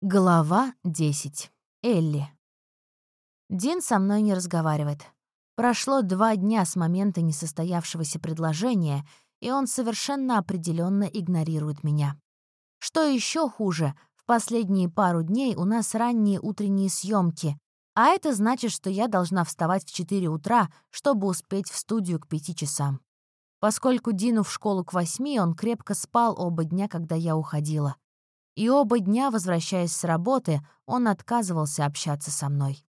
Глава 10. Элли. Дин со мной не разговаривает. Прошло два дня с момента несостоявшегося предложения, и он совершенно определенно игнорирует меня. Что еще хуже, в последние пару дней у нас ранние утренние съемки, а это значит, что я должна вставать в 4 утра, чтобы успеть в студию к 5 часам. Поскольку Дину в школу к 8, он крепко спал оба дня, когда я уходила и оба дня, возвращаясь с работы, он отказывался общаться со мной.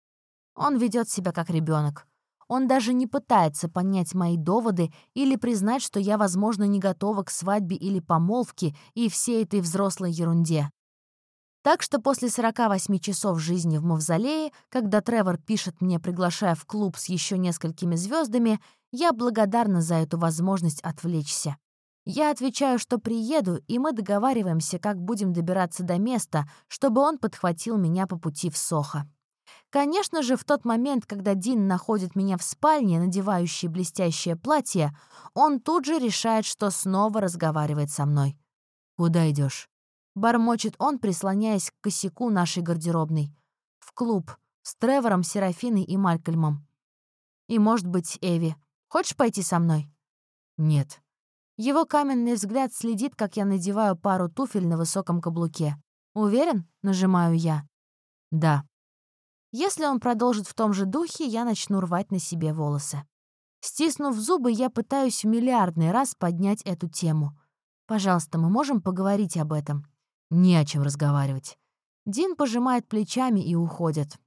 Он ведет себя как ребенок. Он даже не пытается понять мои доводы или признать, что я, возможно, не готова к свадьбе или помолвке и всей этой взрослой ерунде. Так что после 48 часов жизни в Мавзолее, когда Тревор пишет мне, приглашая в клуб с еще несколькими звездами, я благодарна за эту возможность отвлечься. Я отвечаю, что приеду, и мы договариваемся, как будем добираться до места, чтобы он подхватил меня по пути в Сохо. Конечно же, в тот момент, когда Дин находит меня в спальне, надевающей блестящее платье, он тут же решает, что снова разговаривает со мной. «Куда идешь? бормочет он, прислоняясь к косяку нашей гардеробной. «В клуб. С Тревором, Серафиной и Малькольмом. И, может быть, Эви. Хочешь пойти со мной?» «Нет», его каменный взгляд следит, как я надеваю пару туфель на высоком каблуке. «Уверен?» — нажимаю я. «Да». Если он продолжит в том же духе, я начну рвать на себе волосы. Стиснув зубы, я пытаюсь миллиардный раз поднять эту тему. «Пожалуйста, мы можем поговорить об этом?» «Не о чем разговаривать». Дин пожимает плечами и уходит.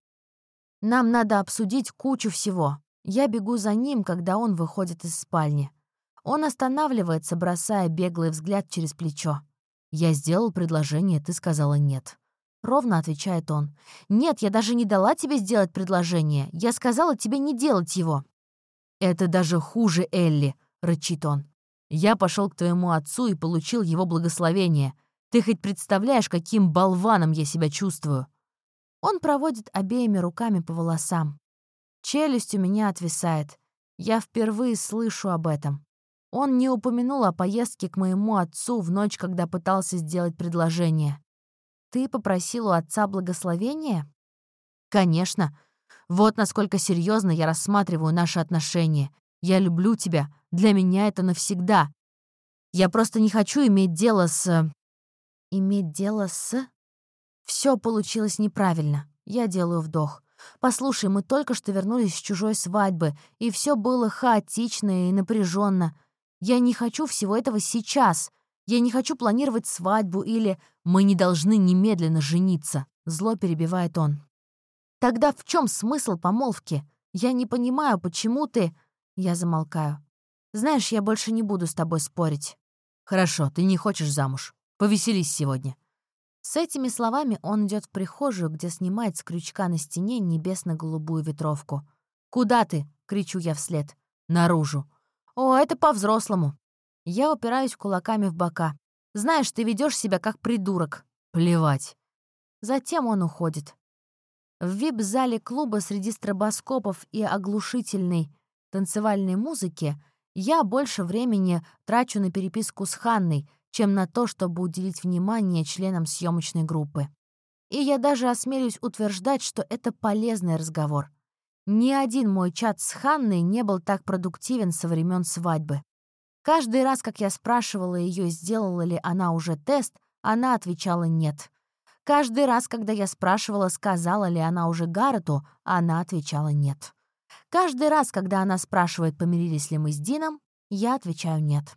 «Нам надо обсудить кучу всего. Я бегу за ним, когда он выходит из спальни. Он останавливается, бросая беглый взгляд через плечо. «Я сделал предложение, ты сказала нет». Ровно отвечает он. «Нет, я даже не дала тебе сделать предложение. Я сказала тебе не делать его». «Это даже хуже, Элли», — рычит он. «Я пошел к твоему отцу и получил его благословение. Ты хоть представляешь, каким болваном я себя чувствую?» Он проводит обеими руками по волосам. Челюсть у меня отвисает. Я впервые слышу об этом. Он не упомянул о поездке к моему отцу в ночь, когда пытался сделать предложение. «Ты попросил у отца благословения?» «Конечно. Вот насколько серьезно я рассматриваю наши отношения. Я люблю тебя. Для меня это навсегда. Я просто не хочу иметь дело с...» «Иметь дело с...» Все получилось неправильно. Я делаю вдох. «Послушай, мы только что вернулись с чужой свадьбы, и все было хаотично и напряженно. Я не хочу всего этого сейчас. Я не хочу планировать свадьбу или «мы не должны немедленно жениться», — зло перебивает он. Тогда в чем смысл помолвки? Я не понимаю, почему ты... Я замолкаю. Знаешь, я больше не буду с тобой спорить. Хорошо, ты не хочешь замуж. Повеселись сегодня. С этими словами он идет в прихожую, где снимает с крючка на стене небесно-голубую ветровку. «Куда ты?» — кричу я вслед. «Наружу. «О, это по-взрослому». Я упираюсь кулаками в бока. «Знаешь, ты ведешь себя как придурок». «Плевать». Затем он уходит. В вип-зале клуба среди стробоскопов и оглушительной танцевальной музыки я больше времени трачу на переписку с Ханной, чем на то, чтобы уделить внимание членам съемочной группы. И я даже осмелюсь утверждать, что это полезный разговор. Ни один мой чат с Ханной не был так продуктивен со времен свадьбы. Каждый раз, как я спрашивала ее, сделала ли она уже тест, она отвечала «нет». Каждый раз, когда я спрашивала, сказала ли она уже Гаррету, она отвечала «нет». Каждый раз, когда она спрашивает, помирились ли мы с Дином, я отвечаю «нет».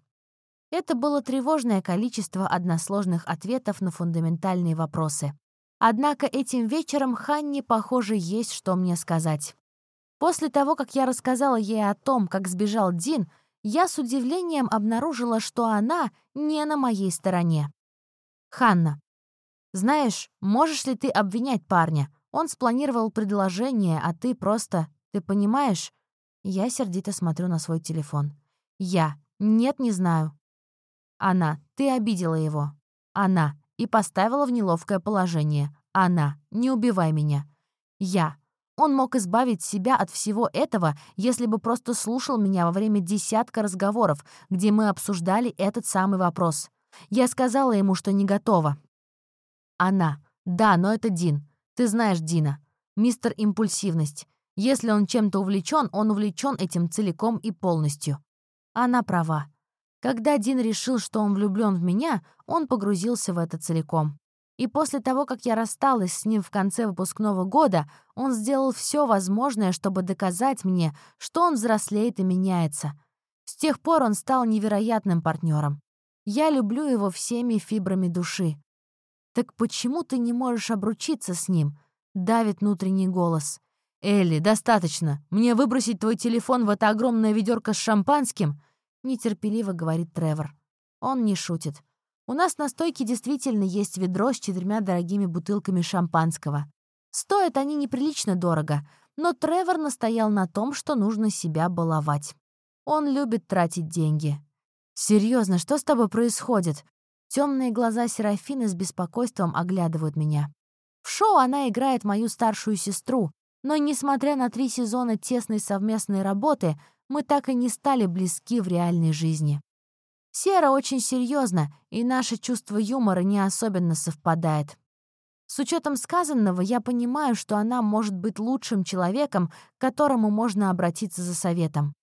Это было тревожное количество односложных ответов на фундаментальные вопросы. Однако этим вечером Ханне, похоже, есть что мне сказать. После того, как я рассказала ей о том, как сбежал Дин, я с удивлением обнаружила, что она не на моей стороне. «Ханна, знаешь, можешь ли ты обвинять парня? Он спланировал предложение, а ты просто... Ты понимаешь?» Я сердито смотрю на свой телефон. «Я. Нет, не знаю». «Она. Ты обидела его». «Она. И поставила в неловкое положение». «Она. Не убивай меня». «Я. Он мог избавить себя от всего этого, если бы просто слушал меня во время десятка разговоров, где мы обсуждали этот самый вопрос. Я сказала ему, что не готова. Она. Да, но это Дин. Ты знаешь Дина. Мистер Импульсивность. Если он чем-то увлечен, он увлечен этим целиком и полностью. Она права. Когда Дин решил, что он влюблен в меня, он погрузился в это целиком. И после того, как я рассталась с ним в конце выпускного года, он сделал все возможное, чтобы доказать мне, что он взрослеет и меняется. С тех пор он стал невероятным партнером. Я люблю его всеми фибрами души. «Так почему ты не можешь обручиться с ним?» — давит внутренний голос. «Элли, достаточно. Мне выбросить твой телефон в это огромное ведерко с шампанским?» — нетерпеливо говорит Тревор. Он не шутит. У нас на стойке действительно есть ведро с четырьмя дорогими бутылками шампанского. Стоят они неприлично дорого, но Тревор настоял на том, что нужно себя баловать. Он любит тратить деньги. Серьезно, что с тобой происходит?» Темные глаза Серафины с беспокойством оглядывают меня. В шоу она играет мою старшую сестру, но, несмотря на три сезона тесной совместной работы, мы так и не стали близки в реальной жизни. Сера очень серьезно, и наше чувство юмора не особенно совпадает. С учетом сказанного, я понимаю, что она может быть лучшим человеком, к которому можно обратиться за советом.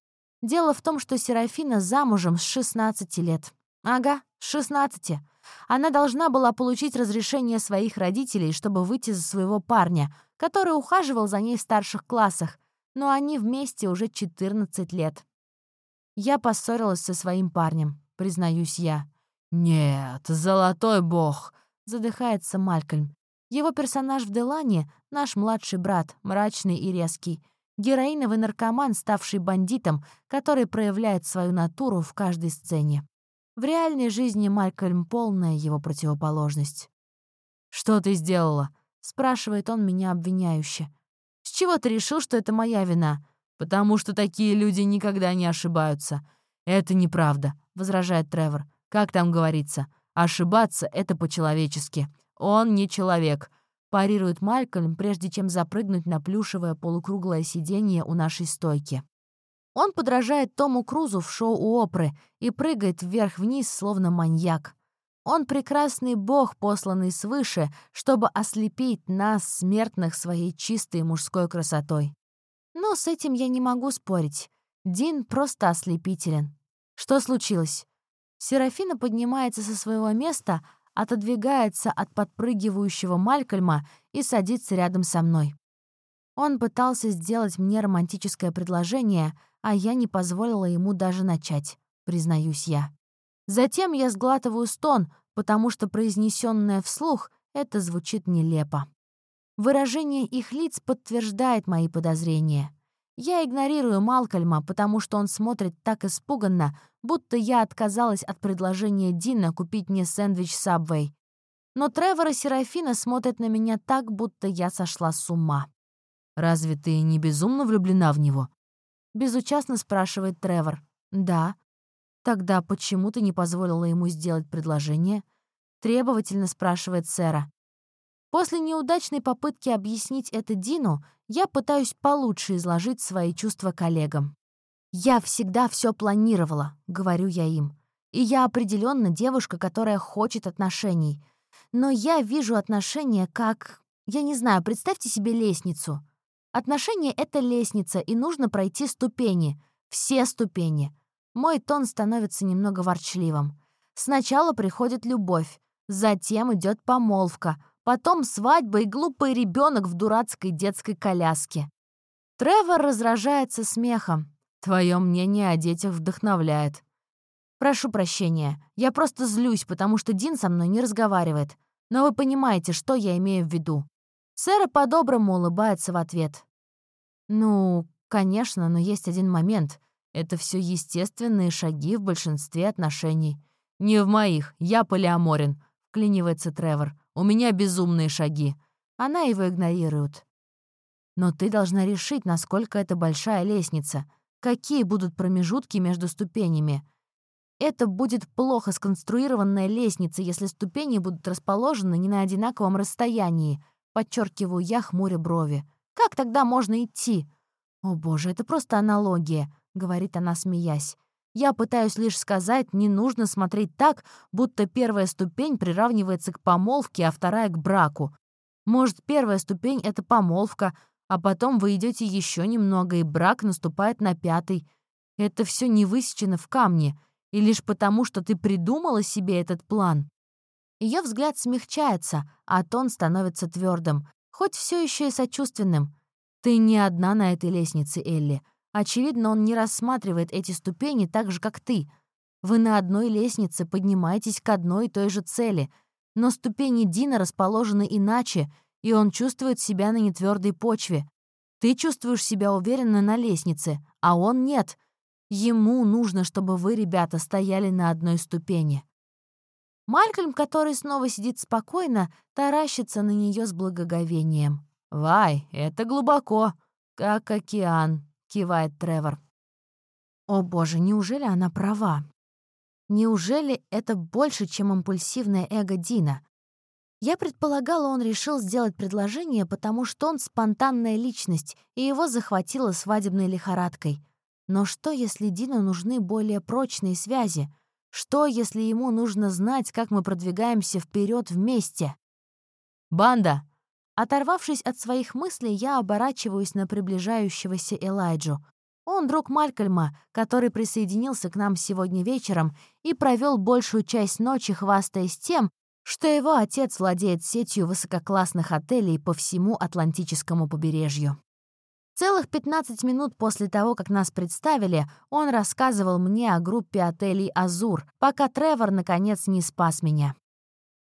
Дело в том, что Серафина замужем с 16 лет. Ага, с 16. Она должна была получить разрешение своих родителей, чтобы выйти за своего парня, который ухаживал за ней в старших классах, но они вместе уже 14 лет. Я поссорилась со своим парнем, признаюсь я. «Нет, золотой бог!» — задыхается Малькольм. Его персонаж в Делане — наш младший брат, мрачный и резкий. Героиновый наркоман, ставший бандитом, который проявляет свою натуру в каждой сцене. В реальной жизни Малькольм — полная его противоположность. «Что ты сделала?» — спрашивает он меня обвиняюще. «С чего ты решил, что это моя вина?» «Потому что такие люди никогда не ошибаются». «Это неправда», — возражает Тревор. «Как там говорится? Ошибаться — это по-человечески. Он не человек», — парирует Малькольм, прежде чем запрыгнуть на плюшевое полукруглое сиденье у нашей стойки. Он подражает Тому Крузу в шоу у Опры и прыгает вверх-вниз, словно маньяк. Он прекрасный бог, посланный свыше, чтобы ослепить нас, смертных, своей чистой мужской красотой. Но с этим я не могу спорить. Дин просто ослепителен. Что случилось? Серафина поднимается со своего места, отодвигается от подпрыгивающего Малькольма и садится рядом со мной. Он пытался сделать мне романтическое предложение, а я не позволила ему даже начать, признаюсь я. Затем я сглатываю стон, потому что произнесенное вслух это звучит нелепо. Выражение их лиц подтверждает мои подозрения. Я игнорирую Малкольма, потому что он смотрит так испуганно, будто я отказалась от предложения Дина купить мне сэндвич Subway. Но Тревор и Серафина смотрят на меня так, будто я сошла с ума. «Разве ты не безумно влюблена в него?» Безучастно спрашивает Тревор. «Да». «Тогда почему ты не позволила ему сделать предложение?» Требовательно спрашивает Сэра. После неудачной попытки объяснить это Дину, я пытаюсь получше изложить свои чувства коллегам. «Я всегда все планировала», — говорю я им. «И я определенно девушка, которая хочет отношений. Но я вижу отношения как... Я не знаю, представьте себе лестницу. Отношения — это лестница, и нужно пройти ступени. Все ступени. Мой тон становится немного ворчливым. Сначала приходит любовь, затем идет помолвка, потом свадьба и глупый ребенок в дурацкой детской коляске. Тревор раздражается смехом. Твое мнение о детях вдохновляет. Прошу прощения, я просто злюсь, потому что Дин со мной не разговаривает. Но вы понимаете, что я имею в виду. Сэра по-доброму улыбается в ответ. «Ну, конечно, но есть один момент. Это все естественные шаги в большинстве отношений». «Не в моих, я полиаморен», — вклинивается Тревор. «У меня безумные шаги». Она его игнорирует. «Но ты должна решить, насколько это большая лестница. Какие будут промежутки между ступенями?» Это будет плохо сконструированная лестница, если ступени будут расположены не на одинаковом расстоянии, подчеркиваю я, хмуря брови. Как тогда можно идти? О боже, это просто аналогия, говорит она, смеясь. Я пытаюсь лишь сказать, не нужно смотреть так, будто первая ступень приравнивается к помолвке, а вторая — к браку. Может, первая ступень — это помолвка, а потом вы идете еще немного, и брак наступает на пятый. Это все не высечено в камне, и лишь потому, что ты придумала себе этот план. Ее взгляд смягчается, а тон становится твердым, хоть все еще и сочувственным. Ты не одна на этой лестнице, Элли. Очевидно, он не рассматривает эти ступени так же, как ты. Вы на одной лестнице поднимаетесь к одной и той же цели, но ступени Дина расположены иначе, и он чувствует себя на нетвердой почве. Ты чувствуешь себя уверенно на лестнице, а он нет. Ему нужно, чтобы вы, ребята, стояли на одной ступени. Малькольм, который снова сидит спокойно, таращится на нее с благоговением. «Вай, это глубоко, как океан», — кивает Тревор. О боже, неужели она права? Неужели это больше, чем импульсивное эго Дина? Я предполагала, он решил сделать предложение, потому что он спонтанная личность, и его захватило свадебной лихорадкой. Но что, если Дину нужны более прочные связи? Что, если ему нужно знать, как мы продвигаемся вперед вместе? «Банда!» Оторвавшись от своих мыслей, я оборачиваюсь на приближающегося Элайджу. Он друг Малькольма, который присоединился к нам сегодня вечером и провел большую часть ночи, хвастаясь тем, что его отец владеет сетью высококлассных отелей по всему Атлантическому побережью. Целых 15 минут после того, как нас представили, он рассказывал мне о группе отелей «Азур», пока Тревор, наконец, не спас меня.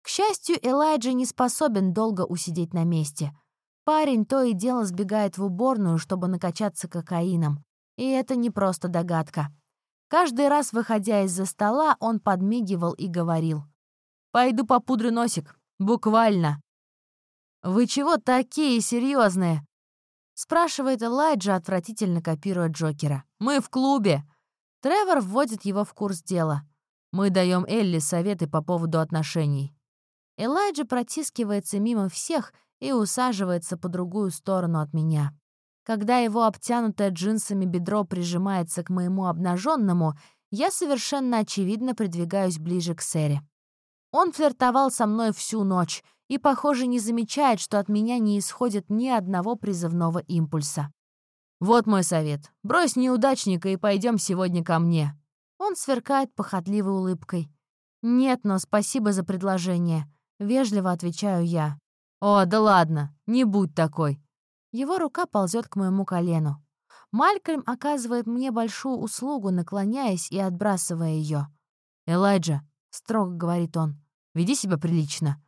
К счастью, Элайджа не способен долго усидеть на месте. Парень то и дело сбегает в уборную, чтобы накачаться кокаином. И это не просто догадка. Каждый раз, выходя из-за стола, он подмигивал и говорил. «Пойду попудрю носик. Буквально». «Вы чего такие серьезные? Спрашивает Элайджа, отвратительно копируя Джокера. «Мы в клубе!» Тревор вводит его в курс дела. «Мы даем Элли советы по поводу отношений». Элайджа протискивается мимо всех и усаживается по другую сторону от меня. Когда его обтянутое джинсами бедро прижимается к моему обнаженному, я совершенно очевидно придвигаюсь ближе к Сэре. Он флиртовал со мной всю ночь — и, похоже, не замечает, что от меня не исходит ни одного призывного импульса. «Вот мой совет. Брось неудачника и пойдем сегодня ко мне». Он сверкает похотливой улыбкой. «Нет, но спасибо за предложение», — вежливо отвечаю я. «О, да ладно, не будь такой». Его рука ползет к моему колену. Малькольм оказывает мне большую услугу, наклоняясь и отбрасывая ее. «Элайджа», — строго говорит он, — «веди себя прилично.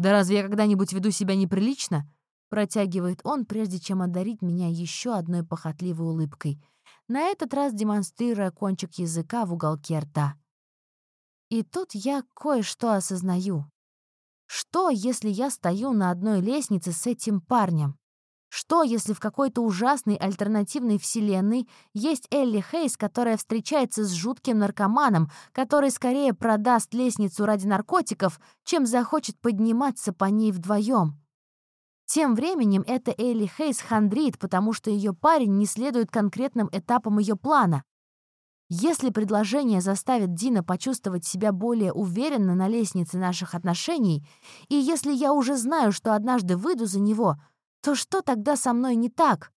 «Да разве я когда-нибудь веду себя неприлично?» Протягивает он, прежде чем одарить меня еще одной похотливой улыбкой, на этот раз демонстрируя кончик языка в уголке рта. И тут я кое-что осознаю. Что, если я стою на одной лестнице с этим парнем? Что, если в какой-то ужасной альтернативной вселенной есть Элли Хейс, которая встречается с жутким наркоманом, который скорее продаст лестницу ради наркотиков, чем захочет подниматься по ней вдвоем? Тем временем эта Элли Хейс хандрит, потому что ее парень не следует конкретным этапам ее плана. Если предложение заставит Дина почувствовать себя более уверенно на лестнице наших отношений, и если я уже знаю, что однажды выйду за него — то что тогда со мной не так?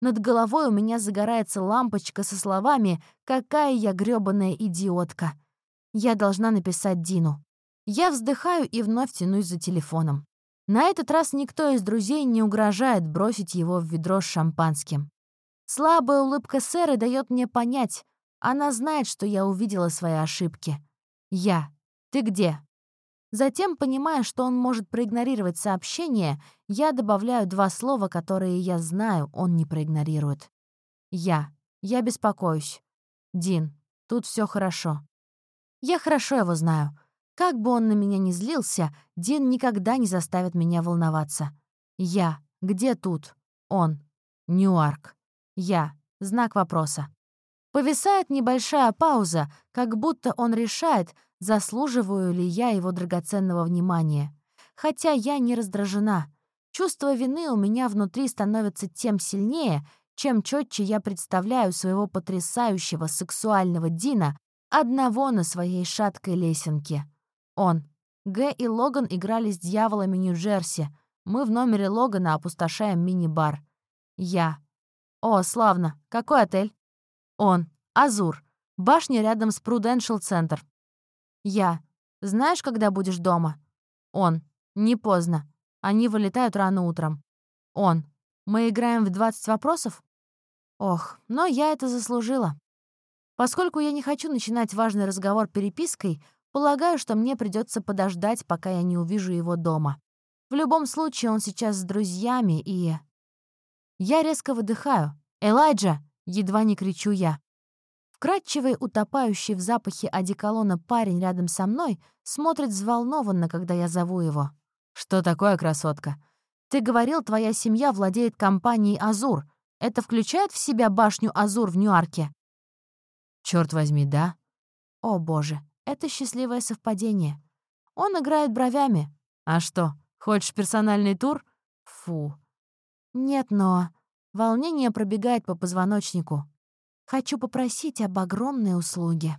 Над головой у меня загорается лампочка со словами «Какая я грёбаная идиотка!» Я должна написать Дину. Я вздыхаю и вновь тянусь за телефоном. На этот раз никто из друзей не угрожает бросить его в ведро с шампанским. Слабая улыбка Сэры дает мне понять, она знает, что я увидела свои ошибки. Я. Ты где? Затем, понимая, что он может проигнорировать сообщение, я добавляю два слова, которые я знаю, он не проигнорирует. Я. Я беспокоюсь. Дин. Тут все хорошо. Я хорошо его знаю. Как бы он на меня ни злился, Дин никогда не заставит меня волноваться. Я. Где тут? Он. Ньюарк. Я. Знак вопроса. Повисает небольшая пауза, как будто он решает, заслуживаю ли я его драгоценного внимания. Хотя я не раздражена. Чувство вины у меня внутри становится тем сильнее, чем четче я представляю своего потрясающего сексуального Дина одного на своей шаткой лесенке. Он. Г и Логан играли с дьяволами Нью-Джерси. Мы в номере Логана опустошаем мини-бар. Я. О, славно. Какой отель? Он. Азур. Башня рядом с Prudential Центр. Я. Знаешь, когда будешь дома? Он. Не поздно. Они вылетают рано утром. Он. Мы играем в 20 вопросов? Ох, но я это заслужила. Поскольку я не хочу начинать важный разговор перепиской, полагаю, что мне придется подождать, пока я не увижу его дома. В любом случае, он сейчас с друзьями, и... Я резко выдыхаю. «Элайджа!» — едва не кричу я. Вкрадчивый, утопающий в запахе одеколона парень рядом со мной смотрит взволнованно, когда я зову его. «Что такое, красотка?» «Ты говорил, твоя семья владеет компанией «Азур». Это включает в себя башню «Азур» в Ньюарке?» Черт возьми, да. О, боже, это счастливое совпадение. Он играет бровями. А что, хочешь персональный тур? Фу. Нет, но... Волнение пробегает по позвоночнику. Хочу попросить об огромной услуге.